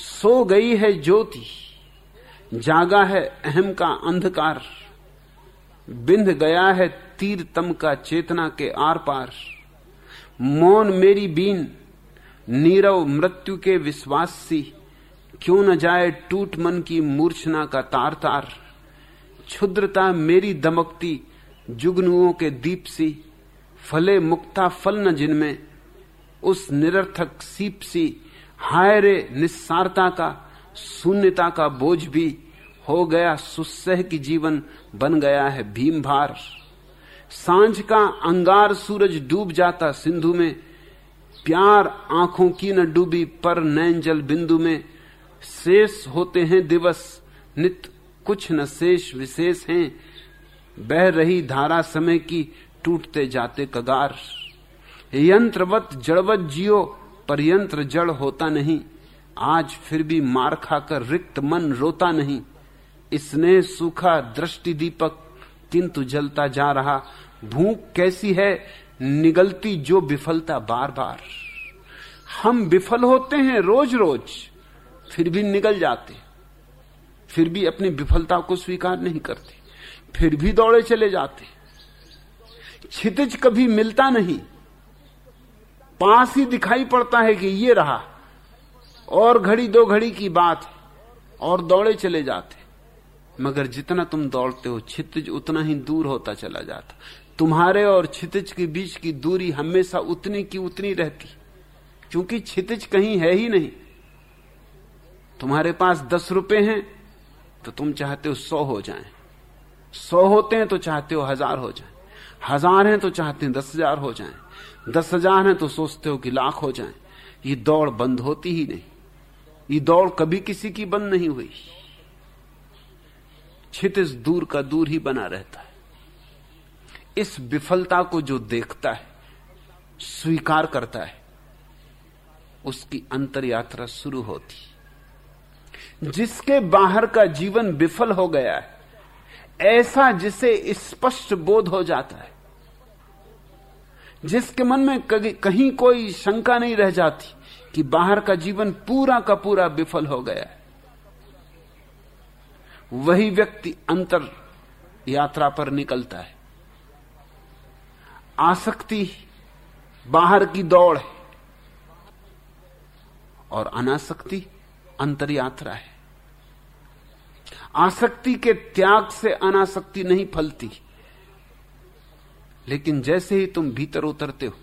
सो गई है ज्योति, जागा है अहम का अंधकार, बिंध गया है तीर तम का चेतना के आर पार। मौन मेरी बीन, नीरव मृत्यु के विश्वास सी, क्यों न जाए टूट मन की मूर्छना का तार तार। क्षुद्रता मेरी दमकती, जुगनुओं के दीप सी, फले मुक्ता फल न जिनमें, उस निरर्थक सीप सी हाय रे निस्सारता का, शून्यता का बोझ भी हो गया, सुसह की जीवन बन गया है भीम भार साँझ का अंगार सूरज डूब जाता सिंधु में, प्यार आँखों की न डूबी पर नैन जल बिंदु में। शेष होते हैं दिवस, नित कुछ न शेष विशेष हैं, बह रही धारा समय की टूटते जाते कगार। यंत्रवत जड़वत जियो पर यंत्र जड़ होता नहीं, आज फिर भी मार खाकर रिक्त मन रोता नहीं। इसने सूखा दृष्टि दीपक किंतु जलता जा रहा। भूख कैसी है? निगलती जो विफलता बार बार हम विफल होते हैं रोज रोज फिर भी निगल जाते फिर भी अपनी विफलता को स्वीकार नहीं करते। फिर भी दौड़े चले जाते छितिज कभी मिलता नहीं। पास ही दिखाई पड़ता है कि ये रहा। और घड़ी दो घड़ी की बात है, और दौड़े चले जाते मगर जितना तुम दौड़ते हो छितिज उतना ही दूर होता चला जाता। तुम्हारे और छितिज के बीच की दूरी हमेशा उतनी की उतनी रहती। क्योंकि छितिज कहीं है ही नहीं। तुम्हारे पास दस रुपए हैं तो तुम चाहते हो सौ हो जाए। सौ होते हैं तो चाहते हो हज़ार हो जाए। हज़ार हैं तो चाहते हैं दस हज़ार हो जाए। दस हज़ार है तो सोचते हो कि लाख हो जाए। ये दौड़ बंद होती ही नहीं। ये दौड़ कभी किसी की बंद नहीं हुई। छितिस दूर का दूर ही बना रहता है। इस विफलता को जो देखता है, स्वीकार करता है, उसकी अंतर यात्रा शुरू होती। जिसके बाहर का जीवन विफल हो गया है, ऐसा जिसे स्पष्ट बोध हो जाता है जिसके मन में कहीं कोई शंका नहीं रह जाती कि बाहर का जीवन पूरा का पूरा विफल हो गया है। वही व्यक्ति अंतर यात्रा पर निकलता है। आसक्ति बाहर की दौड़ है और अनासक्ति अंतर यात्रा है। आसक्ति के त्याग से अनासक्ति नहीं फलती। लेकिन जैसे ही तुम भीतर उतरते हो,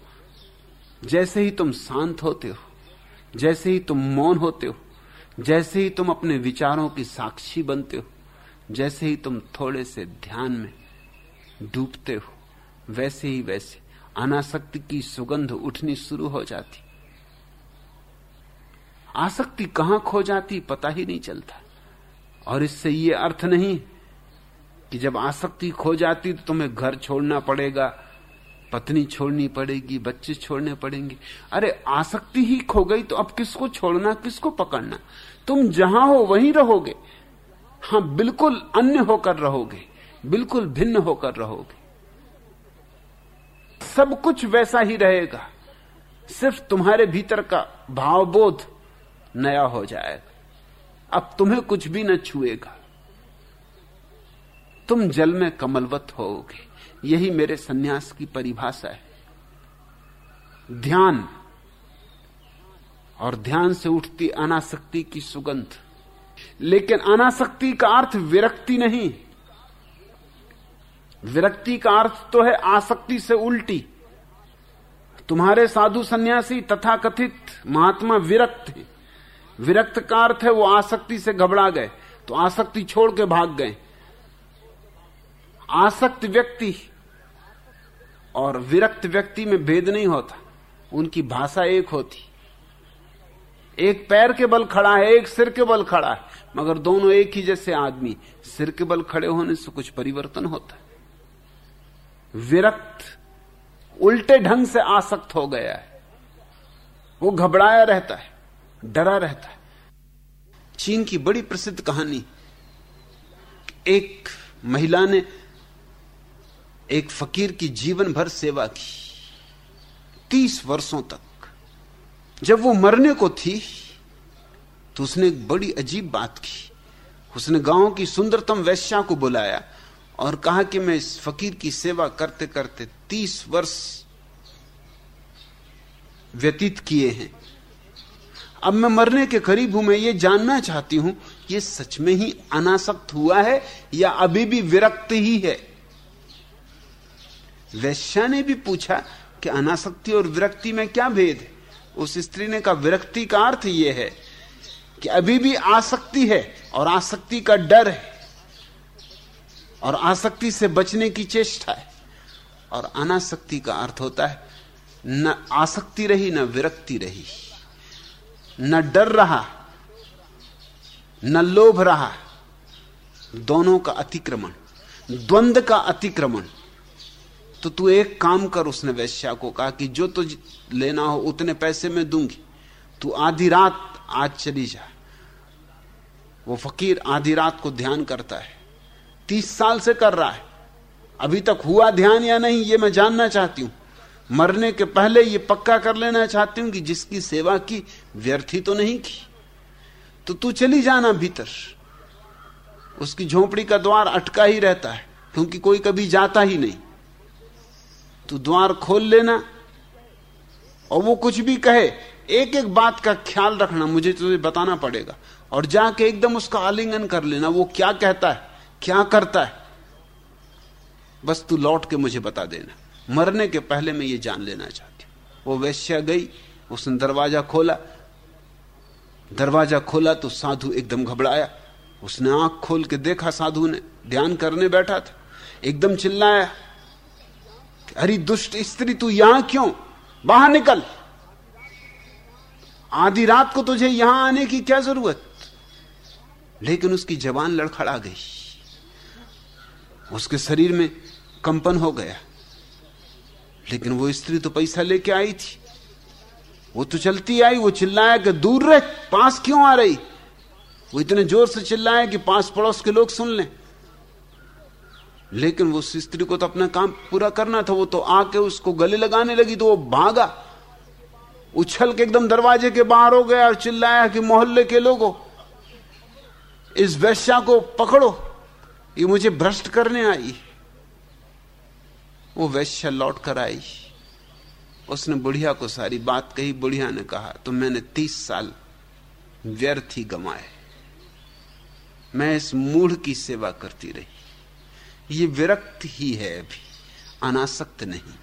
जैसे ही तुम शांत होते हो, जैसे ही तुम मौन होते हो, जैसे ही तुम अपने विचारों की साक्षी बनते हो, जैसे ही तुम थोड़े से ध्यान में डूबते हो, वैसे ही वैसे अनासक्ति की सुगंध उठनी शुरू हो जाती। आसक्ति कहाँ खो जाती पता ही नहीं चलता। और इससे ये अर्थ नहीं कि जब आसक्ति खो जाती तो तुम्हें घर छोड़ना पड़ेगा, पत्नी छोड़नी पड़ेगी, बच्चे छोड़ने पड़ेंगे। अरे, आसक्ति ही खो गई तो अब किसको छोड़ना, किसको पकड़ना? तुम जहाँ हो वहीं रहोगे। हाँ, बिल्कुल अन्य होकर रहोगे, बिल्कुल भिन्न होकर रहोगे। सब कुछ वैसा ही रहेगा। सिर्फ़ तुम्हारे भीतर का भावबोध नया हो जाएगा। अब तुम्हें कुछ भी न छुएगा। तुम जल में कमलवत होगे यही मेरे सन्यास की परिभाषा है। ध्यान और ध्यान से उठती अनासक्ति की सुगंध। लेकिन अनासक्ति का अर्थ विरक्ति नहीं। विरक्ति का अर्थ तो है आसक्ति से उल्टी। तुम्हारे साधु सन्यासी तथाकथित महात्मा विरक्त है। विरक्त का अर्थ है वो आसक्ति से घबरा गए तो आसक्ति छोड़ के भाग गए। आसक्त व्यक्ति और विरक्त व्यक्ति में भेद नहीं होता। उनकी भाषा एक होती। एक पैर के बल खड़ा है, एक सिर के बल खड़ा है, मगर दोनों एक ही जैसे आदमी। सिर के बल खड़े होने से कुछ परिवर्तन होता है। विरक्त उल्टे ढंग से आसक्त हो गया है। वो घबराया रहता है, डरा रहता है। चीन की बड़ी प्रसिद्ध कहानी। एक महिला ने एक फकीर की जीवन भर सेवा की। तीस वर्षों तक। जब वो मरने को थी तो उसने एक बड़ी अजीब बात की। उसने गाँव की सुंदरतम वैश्या को बुलाया और कहा कि मैं इस फकीर की सेवा करते करते तीस वर्ष व्यतीत किए हैं। अब मैं मरने के करीब हूँ, मैं ये जानना चाहती हूँ, ये सच में ही अनासक्त हुआ है या अभी भी विरक्त ही है? वैश्या ने भी पूछा कि अनासक्ति और विरक्ति में क्या भेद है? उस स्त्री ने कहा, विरक्ति का अर्थ यह है कि अभी भी आसक्ति है और आसक्ति का डर है और आसक्ति से बचने की चेष्टा है और अनासक्ति का अर्थ होता है, न आसक्ति रही, न विरक्ति रही। न डर रहा, न लोभ रहा, दोनों का अतिक्रमण, द्वंद का अतिक्रमण। तो तू एक काम कर उसने वैश्या को कहा कि जो तुझ लेना हो उतने पैसे में दूँगी। तू आधी रात आज चली जा। वो फकीर आधी रात को ध्यान करता है। तीस साल से कर रहा है। अभी तक हुआ ध्यान या नहीं, ये मैं जानना चाहती हूँ। मरने के पहले ये पक्का कर लेना चाहती हूँ कि जिसकी सेवा की व्यर्थी तो नहीं की। तो तू चली जाना भीतर। उसकी झोपड़ी का द्वार अटका ही रहता है, क्योंकि कोई कभी जाता ही नहीं। तू द्वार खोल लेना और वो कुछ भी कहे एक एक बात का ख्याल रखना, मुझे तुझे बताना पड़ेगा। और जाके एकदम उसका आलिंगन कर लेना, वो क्या कहता है, क्या करता है। बस तू लौट के मुझे बता देना। मरने के पहले मैं ये जान लेना चाहती हूँ। वो वैश्या गई, उसने दरवाज़ा खोला। दरवाज़ा खोला तो साधु एकदम घबराया। उसने आँख खोल के देखा साधु ने, ध्यान करने बैठा था। एकदम चिल्लाया अरे दुष्ट स्त्री तू यहाँ क्यों? बाहर निकल। आधी रात को तुझे यहाँ आने की क्या ज़रूरत? लेकिन उसकी जवान लड़खड़ा गई। उसके शरीर में कंपन हो गया। लेकिन वो स्त्री तो पैसा लेके आई थी। वो तो चलती आई, वो चिल्लाया कि दूर रह, पास क्यों आ रही? वो इतने ज़ोर से चिल्लाया कि पास पड़ोस के लोग सुन लें। लेकिन वो स्त्री को तो अपना काम पूरा करना था, वो तो आके उसको गले लगाने लगी तो वो भागा। उछल के एकदम दरवाजे के बाहर हो गया और चिल्लाया कि मोहल्ले के लोगों, इस वैश्या को पकड़ो, ये मुझे भ्रष्ट करने आई। वो वैश्या लौट कर आई। उसने बुढ़िया को सारी बात कही, बुढ़िया ने कहा तो मैंने तीस साल व्यर्थ ही गमाए मैं इस मूढ़ की सेवा करती रही। ये विरक्त ही है अभी। अनासक्त नहीं।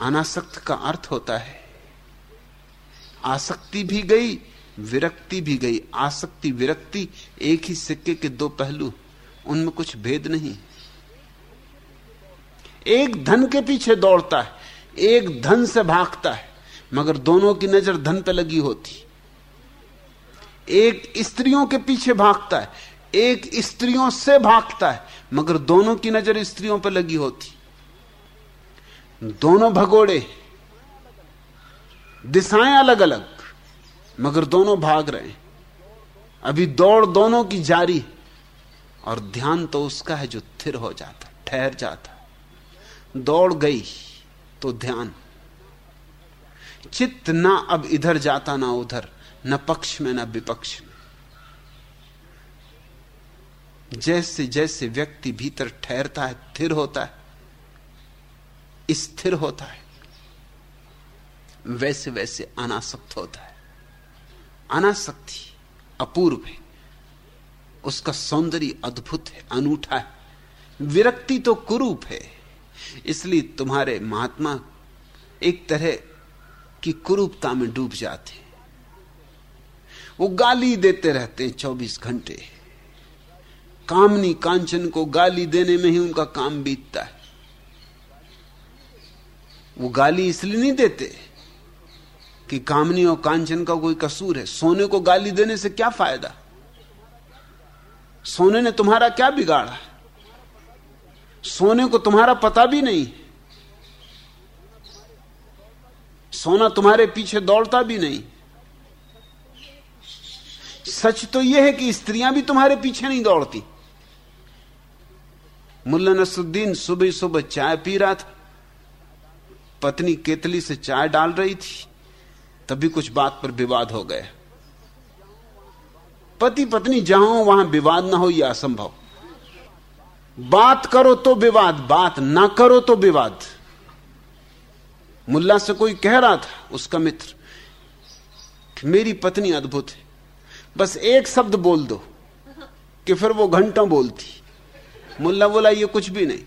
अनासक्त का अर्थ होता है, आसक्ति भी गई, विरक्ति भी गई। आसक्ति, विरक्ति एक ही सिक्के के दो पहलू, उनमें कुछ भेद नहीं। एक धन के पीछे दौड़ता है, एक धन से भागता है, मगर दोनों की नज़र धन पे लगी होती। एक स्त्रियों के पीछे भागता है एक स्त्रियों से भागता है, मगर दोनों की नज़र स्त्रियों पर लगी होती। दोनों भगोड़े, दिशाएँ अलग अलग मगर दोनों भाग रहे हैं। अभी दौड़ दोनों की जारी, और ध्यान तो उसका है जो थिर हो जाता, ठहर जाता। दौड़ गई तो ध्यान। चित्त ना अब इधर जाता ना उधर, न पक्ष में न विपक्ष में। जैसे जैसे व्यक्ति भीतर ठहरता है थिर होता है, स्थिर होता है, वैसे वैसे अनासक्त होता है। अनासक्ति अपूर्व है। उसका सौंदर्य अद्भुत है, अनूठा है। विरक्ति तो कुरूप है। इसलिए तुम्हारे महात्मा एक तरह की कुरूपता में डूब जाते हैं। वो गाली देते रहते हैं चौबीस घंटे। कामनी कांचन को गाली देने में ही उनका काम बीतता है। वो गाली इसलिए नहीं देते कि कामनी और कांचन का कोई कसूर है। सोने को गाली देने से क्या फ़ायदा? सोने ने तुम्हारा क्या बिगाड़ा? सोने को तुम्हारा पता भी नहीं। सोना तुम्हारे पीछे दौड़ता भी नहीं। सच तो यह है कि स्त्रियाँ भी तुम्हारे पीछे नहीं दौड़ती। मुल्ला नसुद्दीन सुबह सुबह चाय पी रहा था। पत्नी केतली से चाय डाल रही थी। तभी कुछ बात पर विवाद हो गया। पति पत्नी जहाँ वहाँ विवाद ना हो, यह असंभव। बात करो तो विवाद, बात ना करो तो विवाद। मुल्ला से कोई कह रहा था, उसका मित्र, कि मेरी पत्नी अद्भुत है। बस एक शब्द बोल दो, कि फिर वो घंटों बोलती। मुल्ला बोला, ये कुछ भी नहीं।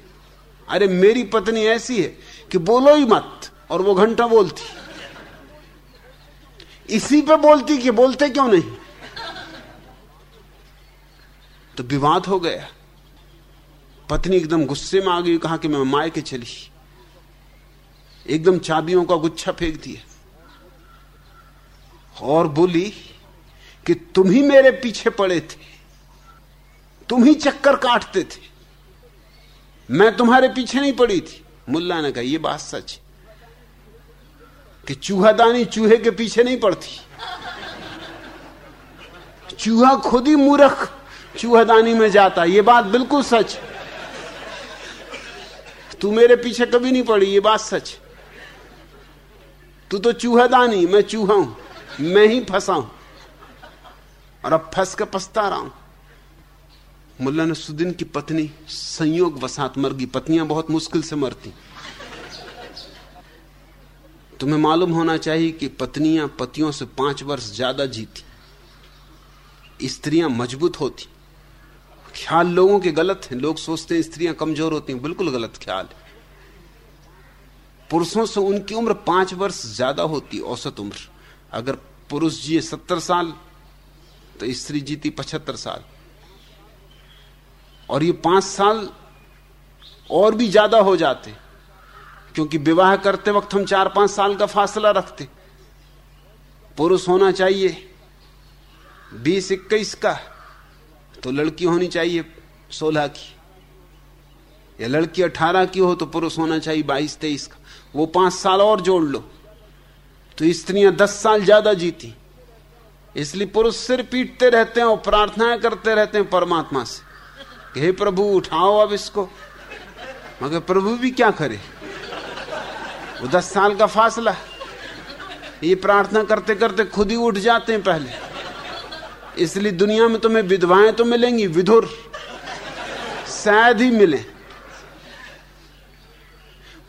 अरे, मेरी पत्नी ऐसी है कि बोलो ही मत, और वो घंटा बोलती। इसी पे बोलती कि बोलते क्यों नहीं? तो विवाद हो गया। पत्नी एकदम गुस्से में आ गई, कहा कि मैं माए के चली। एकदम चाबियों का गुच्छा फेंक दिया। और बोली कि तुम ही मेरे पीछे पड़े थे, तुम ही चक्कर काटते थे। मैं तुम्हारे पीछे नहीं पड़ी थी। मुल्ला ने कहा यह बात सच कि चूहादानी चूहे के पीछे नहीं पड़ती। चूहा खुद ही मूर्ख चूहादानी में जाता ये बात बिल्कुल सच तू मेरे पीछे कभी नहीं पड़ी, ये बात सच तू तो चूहादानी, मैं चूहा हूँ, मैं ही फंसा हूँ और अब फंस के पछता रहा हूँ। मुल्ला नसुद्दीन की पत्नी संयोग वसात मर गई पत्नियाँ बहुत मुश्किल से मरती। तुम्हें मालूम होना चाहिए कि पत्नियाँ पतियों से पाँच वर्ष ज़्यादा जीती। स्त्रियाँ मज़बूत होती। ख्याल लोगों के गलत हैं। लोग सोचते हैं स्त्रियाँ कमज़ोर होती हैं। बिल्कुल गलत ख्याल है। पुरुषों से उनकी उम्र पाँच वर्ष ज़्यादा होती, औसत उम्र। अगर पुरुष जिए सत्तर साल तो स्त्री जीती पचहत्तर साल। और ये पाँच साल और भी ज़्यादा हो जाते। क्योंकि विवाह करते वक्त हम चार पाँच साल का फासला रखते। पुरुष होना चाहिए। बीस इक्कीस का तो लड़की होनी चाहिए सोलह की। या लड़की अठारह की हो तो पुरुष होना चाहिए बाईस तेईस का। वो पाँच साल और जोड़ लो। तो स्त्रियाँ दस साल ज़्यादा जीती। इसलिए पुरुष सिर पीटते रहते हैं और प्रार्थनाएँ करते रहते हैं परमात्मा से। हे प्रभु, उठाओ अब इसको। मगर प्रभु भी क्या करे? वो दस साल का फासला। ये प्रार्थना करते करते खुद ही उठ जाते हैं पहले। इसलिए दुनिया में तुम्हें विधवाएँ तो मिलेंगी, विधुर। शायद ही मिले।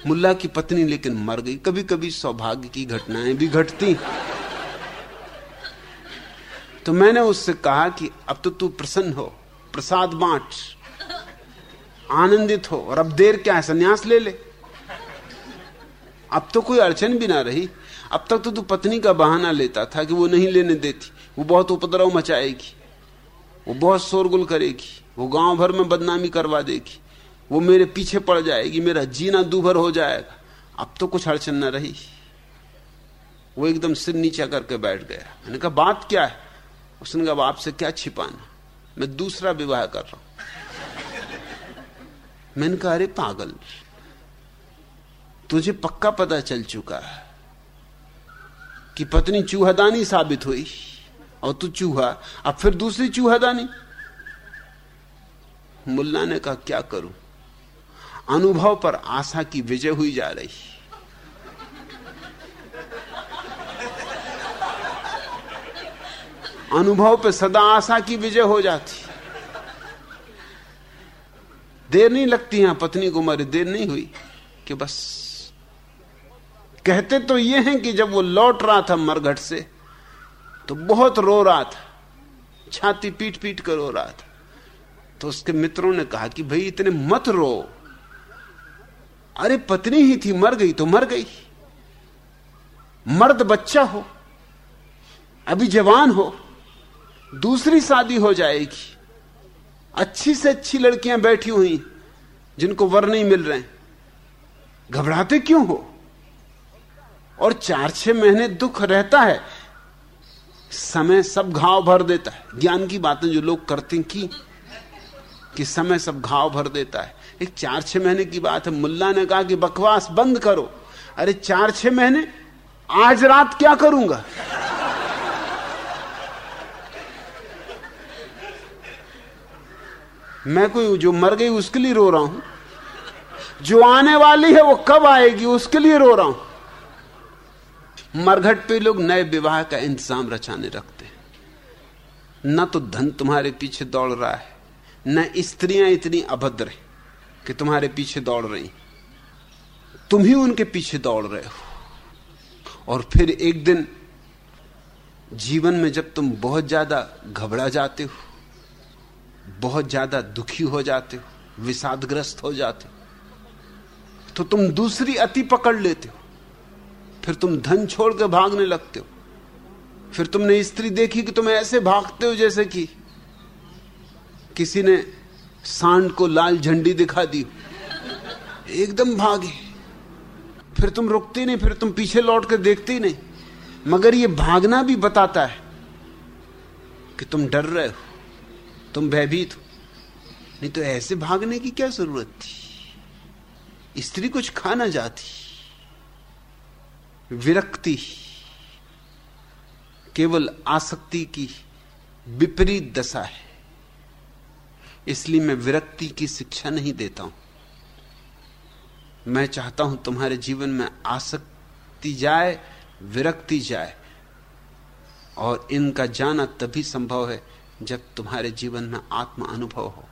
मुल्ला की पत्नी लेकिन मर गई। कभी कभी सौभाग्य की घटनाएँ भी घटती। तो मैंने उससे कहा कि अब तो तू प्रसन्न हो। प्रसाद बांट। आनंदित हो और अब देर क्या है, संन्यास ले ले। अब तो कोई अड़चन भी ना रही। अब तक तो तू पत्नी का बहाना लेता था कि वो नहीं लेने देती। वो बहुत उपद्रव मचाएगी। वो बहुत शोरगुल करेगी। वो गाँव भर में बदनामी करवा देगी। वो मेरे पीछे पड़ जाएगी, मेरा जीना दूभर हो जाएगा। अब तो कुछ अड़चन न रही। वो एकदम सिर नीचा करके बैठ गया। मैंने कहा, बात क्या है? उसने कहा आपसे क्या छिपाना? मैं दूसरा विवाह कर रहा हूँ। मैंने कहा अरे पागल। तुझे पक्का पता चल चुका है कि पत्नी चूहादानी साबित हुई, और तू चूहा, अब फिर दूसरी चूहादानी। मुल्ला ने कहा, क्या करूँ? अनुभव पर आशा की विजय हुई जा रही। अनुभव पर सदा आशा की विजय हो जाती। देर नहीं लगती यहाँ, पत्नी को मरे देर नहीं हुई कि बस। कहते तो ये हैं कि जब वो लौट रहा था मरघट से तो बहुत रो रहा था, छाती पीट पीट कर रो रहा था। तो उसके मित्रों ने कहा कि भाई, इतने मत रो। अरे, पत्नी ही थी, मर गई तो मर गई। मर्द बच्चा हो अभी जवान हो, दूसरी शादी हो जाएगी। अच्छी से अच्छी लड़कियाँ बैठी हुई, जिनको वर नहीं मिल रहे घबराते क्यों हो? और चार छह महीने दुख रहता है। समय सब घाव भर देता है। ज्ञान की बातें जो लोग करते की, कि समय सब घाव भर देता है। एक चार छह महीने की बात है। मुल्ला ने कहा कि बकवास बंद करो। अरे चार छह महीने, आज रात क्या करूँगा? मैं कोई जो मर गई उसके लिए रो रहा हूँ। जो आने वाली है वो कब आएगी, उसके लिए रो रहा हूँ। मरघट पे लोग नए विवाह का इंतज़ाम रचाने रखते न तो धन तुम्हारे पीछे दौड़ रहा है, न स्त्रियाँ इतनी अभद्र है कि तुम्हारे पीछे दौड़ रही। तुम ही उनके पीछे दौड़ रहे हो। और फिर एक दिन जीवन में जब तुम बहुत ज़्यादा घबरा जाते हो बहुत ज़्यादा दुखी हो जाते हो, विषादग्रस्त हो जाते हो। तो तुम दूसरी अति पकड़ लेते हो। फिर तुम धन छोड़ के भागने लगते हो। फिर तुमने स्त्री देखी कि तुम ऐसे भागते हो जैसे कि किसी ने सांड को लाल झंडी दिखा दी। एकदम भागे। फिर तुम रुकते नहीं, फिर तुम पीछे लौट कर देखते ही नहीं। मगर ये भागना भी बताता है कि तुम डर रहे हो। तुम भयभीत हो। नहीं तो ऐसे भागने की क्या ज़रूरत थी? स्त्री कुछ खाना जाती, विरक्ति, केवल आसक्ति की विपरीत दशा है। इसलिए मैं विरक्ति की शिक्षा नहीं देता हूँ। मैं चाहता हूँ तुम्हारे जीवन में आसक्ति जाए, विरक्ति जाए, और इनका जाना तभी संभव है जब तुम्हारे जीवन में आत्म अनुभव हो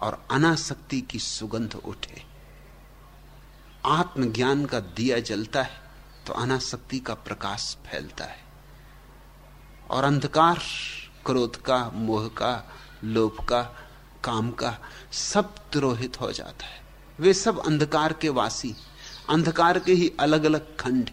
और अनासक्ति की सुगंध उठे, आत्मज्ञान का दिया जलता है तो अनासक्ति का प्रकाश फैलता है। और अंधकार, क्रोध का, मोह का, लोभ का, काम का, सब तिरोहित हो जाता है। वे सब अंधकार के वासी, अंधकार के ही अलग अलग खंड